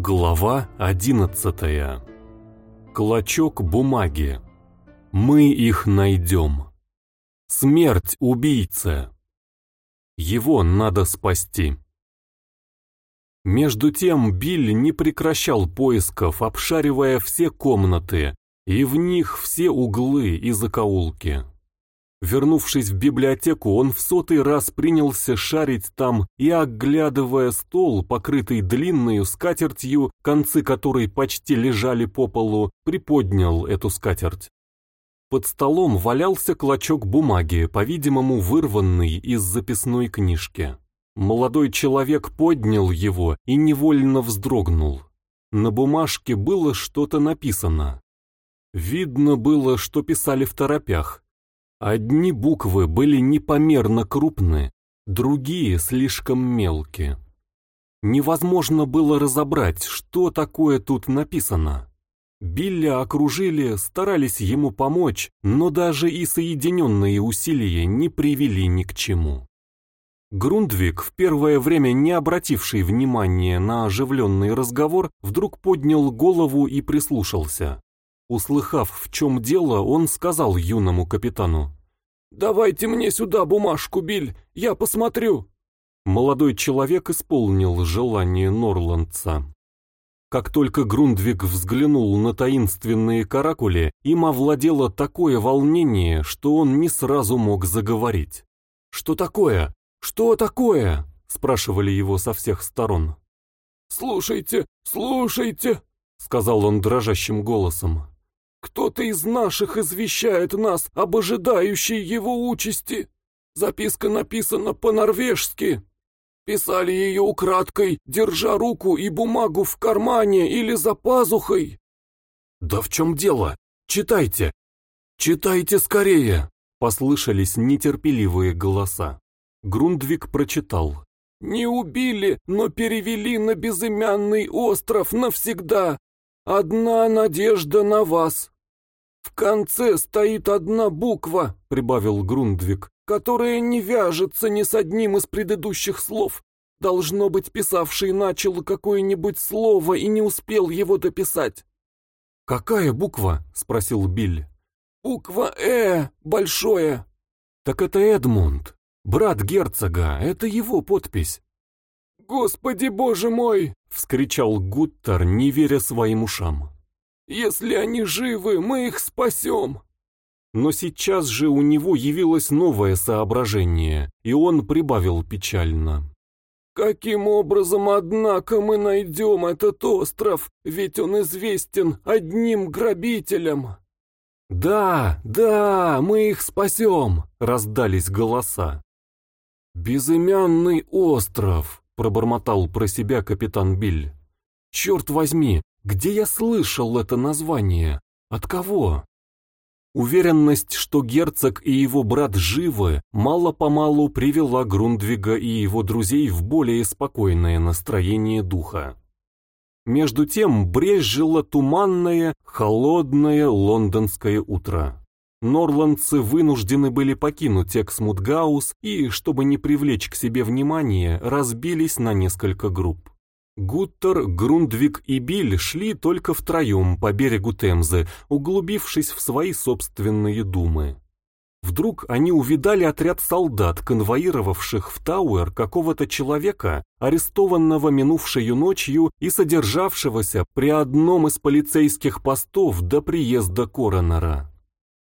Глава одиннадцатая. Клочок бумаги. Мы их найдем. Смерть убийцы. Его надо спасти. Между тем Билли не прекращал поисков, обшаривая все комнаты, и в них все углы и закоулки. Вернувшись в библиотеку, он в сотый раз принялся шарить там и, оглядывая стол, покрытый длинной скатертью, концы которой почти лежали по полу, приподнял эту скатерть. Под столом валялся клочок бумаги, по-видимому, вырванный из записной книжки. Молодой человек поднял его и невольно вздрогнул. На бумажке было что-то написано. Видно было, что писали в торопях. Одни буквы были непомерно крупны, другие слишком мелкие. Невозможно было разобрать, что такое тут написано. Билли окружили, старались ему помочь, но даже и соединенные усилия не привели ни к чему. Грундвик, в первое время не обративший внимания на оживленный разговор, вдруг поднял голову и прислушался. Услыхав, в чем дело, он сказал юному капитану. «Давайте мне сюда бумажку, Биль, я посмотрю». Молодой человек исполнил желание Норландца. Как только Грундвиг взглянул на таинственные каракули, им овладело такое волнение, что он не сразу мог заговорить. «Что такое? Что такое?» — спрашивали его со всех сторон. «Слушайте, слушайте!» — сказал он дрожащим голосом. Кто-то из наших извещает нас об ожидающей его участи. Записка написана по-норвежски. Писали ее украдкой, держа руку и бумагу в кармане или за пазухой. «Да в чем дело? Читайте! Читайте скорее!» Послышались нетерпеливые голоса. Грундвик прочитал. «Не убили, но перевели на безымянный остров навсегда. Одна надежда на вас. В конце стоит одна буква, прибавил Грундвик, которая не вяжется ни с одним из предыдущих слов. Должно быть, писавший начал какое-нибудь слово и не успел его дописать. «Какая буква?» — спросил Билл. «Буква «Э», большое». «Так это Эдмунд, брат герцога, это его подпись». «Господи боже мой!» — вскричал Гуттер, не веря своим ушам. «Если они живы, мы их спасем!» Но сейчас же у него явилось новое соображение, и он прибавил печально. «Каким образом, однако, мы найдем этот остров, ведь он известен одним грабителям?» «Да, да, мы их спасем!» — раздались голоса. «Безымянный остров!» Пробормотал про себя капитан Биль. «Черт возьми, где я слышал это название? От кого?» Уверенность, что герцог и его брат живы, мало-помалу привела Грундвига и его друзей в более спокойное настроение духа. Между тем брезжило туманное, холодное лондонское утро. Норландцы вынуждены были покинуть Эксмутгаус и, чтобы не привлечь к себе внимание, разбились на несколько групп. Гуттер, Грундвик и Биль шли только втроем по берегу Темзы, углубившись в свои собственные думы. Вдруг они увидали отряд солдат, конвоировавших в Тауэр какого-то человека, арестованного минувшей ночью и содержавшегося при одном из полицейских постов до приезда коронера.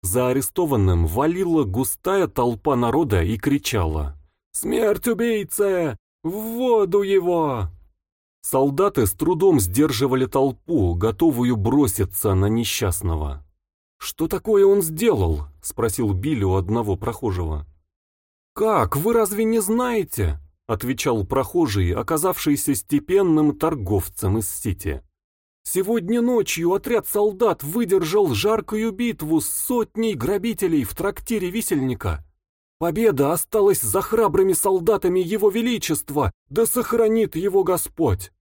За арестованным валила густая толпа народа и кричала «Смерть убийце! В воду его!» Солдаты с трудом сдерживали толпу, готовую броситься на несчастного. «Что такое он сделал?» — спросил Билли у одного прохожего. «Как, вы разве не знаете?» — отвечал прохожий, оказавшийся степенным торговцем из Сити. Сегодня ночью отряд солдат выдержал жаркую битву с сотней грабителей в трактире висельника. Победа осталась за храбрыми солдатами Его Величества, да сохранит его Господь.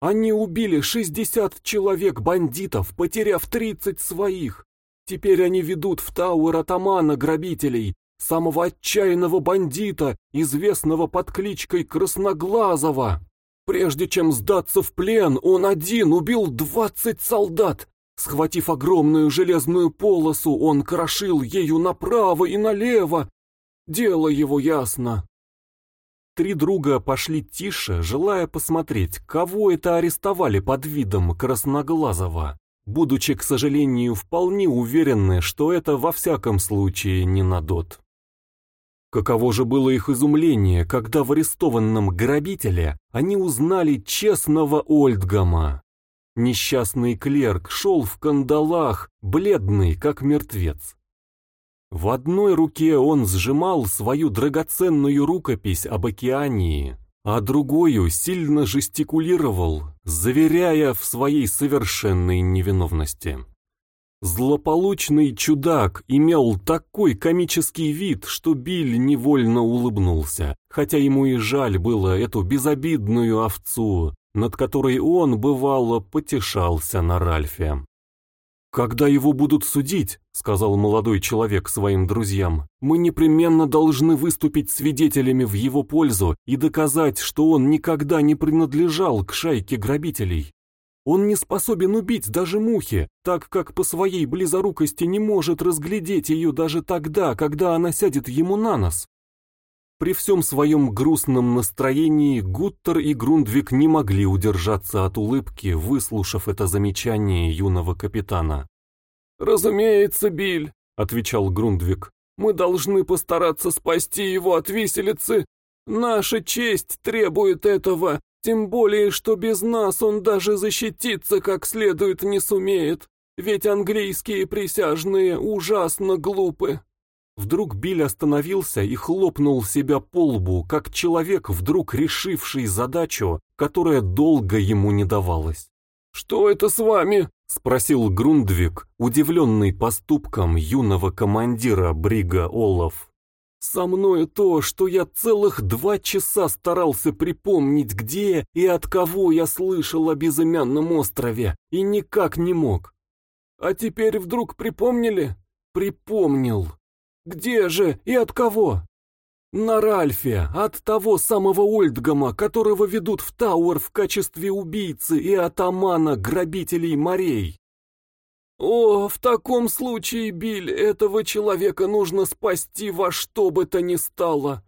Они убили 60 человек бандитов, потеряв 30 своих. Теперь они ведут в Тауэр атамана грабителей, самого отчаянного бандита, известного под кличкой Красноглазого. Прежде чем сдаться в плен, он один убил двадцать солдат. Схватив огромную железную полосу, он крошил ею направо и налево. Дело его ясно. Три друга пошли тише, желая посмотреть, кого это арестовали под видом Красноглазого, будучи, к сожалению, вполне уверены, что это во всяком случае не Надот. Каково же было их изумление, когда в арестованном грабителе они узнали честного Ольдгама. Несчастный клерк шел в кандалах, бледный, как мертвец. В одной руке он сжимал свою драгоценную рукопись об океании, а другую сильно жестикулировал, заверяя в своей совершенной невиновности. Злополучный чудак имел такой комический вид, что Биль невольно улыбнулся, хотя ему и жаль было эту безобидную овцу, над которой он, бывало, потешался на Ральфе. «Когда его будут судить, — сказал молодой человек своим друзьям, — мы непременно должны выступить свидетелями в его пользу и доказать, что он никогда не принадлежал к шайке грабителей. Он не способен убить даже мухи, так как по своей близорукости не может разглядеть ее даже тогда, когда она сядет ему на нос. При всем своем грустном настроении Гуттер и Грундвик не могли удержаться от улыбки, выслушав это замечание юного капитана. «Разумеется, Биль», — отвечал Грундвик, — «мы должны постараться спасти его от виселицы. Наша честь требует этого, тем более, что без нас он даже защититься как следует не сумеет, ведь английские присяжные ужасно глупы. Вдруг Биль остановился и хлопнул себя по лбу, как человек, вдруг решивший задачу, которая долго ему не давалась. «Что это с вами?» — спросил Грундвик, удивленный поступком юного командира Брига Олаф. Со мной то, что я целых два часа старался припомнить, где и от кого я слышал о безымянном острове, и никак не мог. А теперь вдруг припомнили? Припомнил. Где же и от кого? На Ральфе, от того самого Ольдгама, которого ведут в Тауэр в качестве убийцы и атамана грабителей морей. «О, в таком случае, Биль, этого человека нужно спасти во что бы то ни стало.